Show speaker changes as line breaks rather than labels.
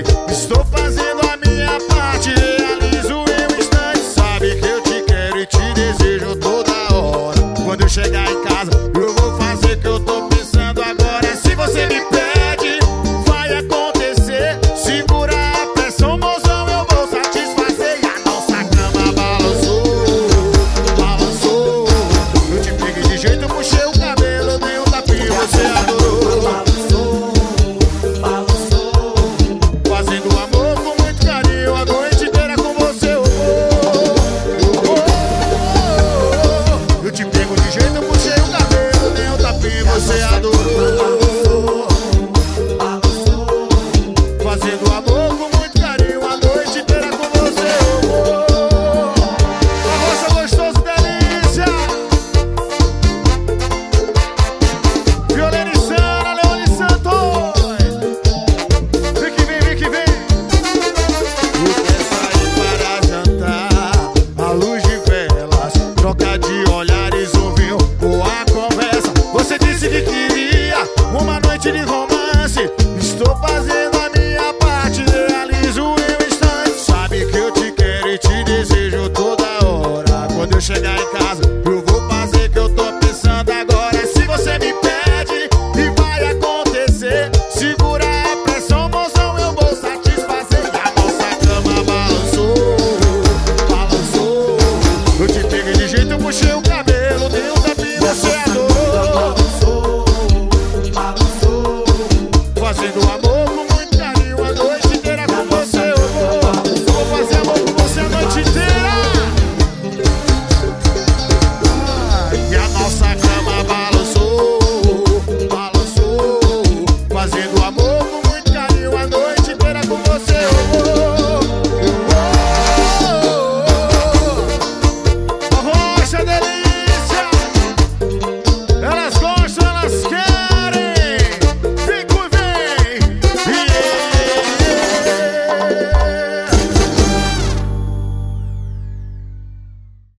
it. noite de romance. Estou fazendo.